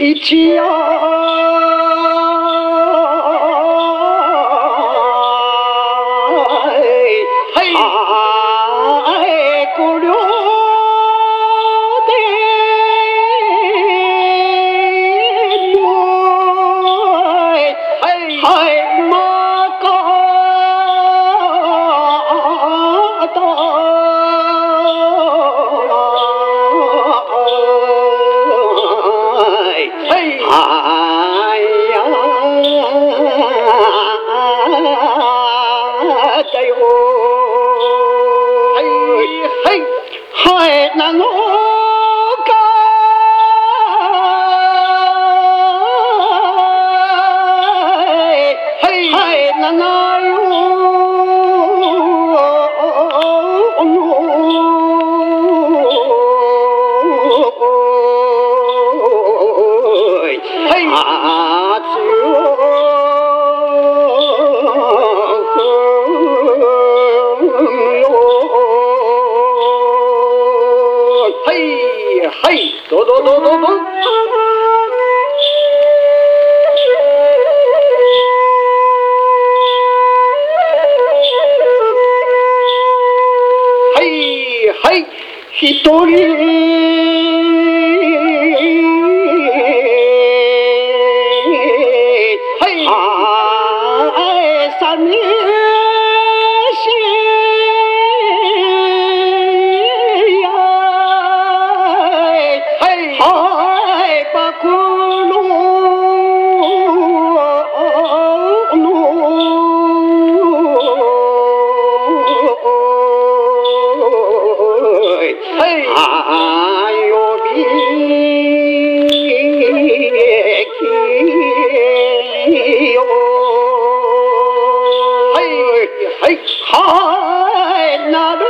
一応ははい一人。はいは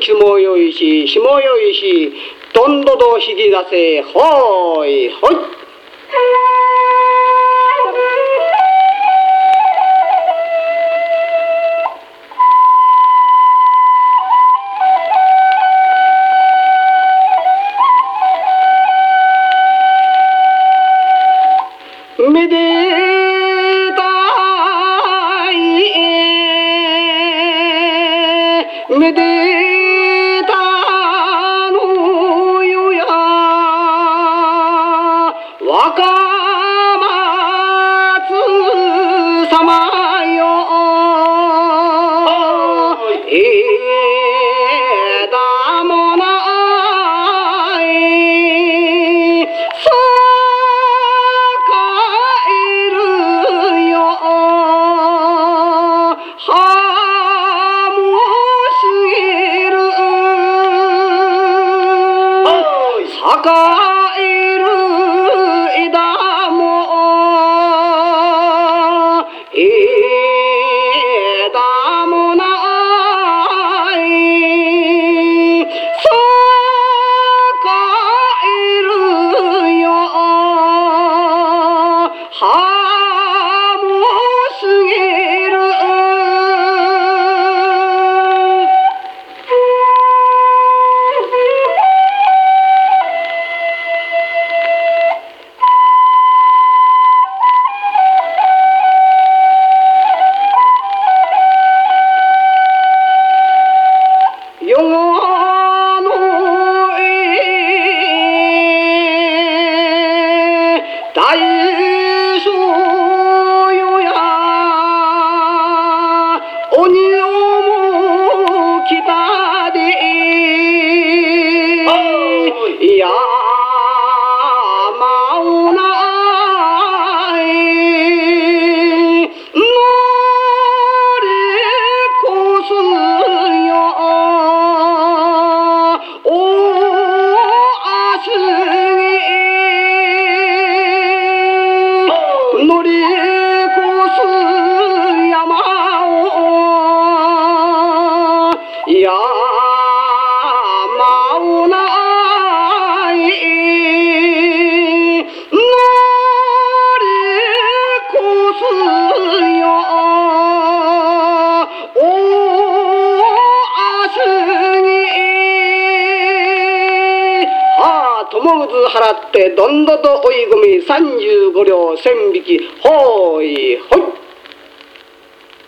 ちもよいし、しもよいし、どんどどひぎなせ、ほーい、ほい。どんどと追い込み35両千匹ほいほい。